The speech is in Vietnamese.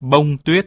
bông tuyết.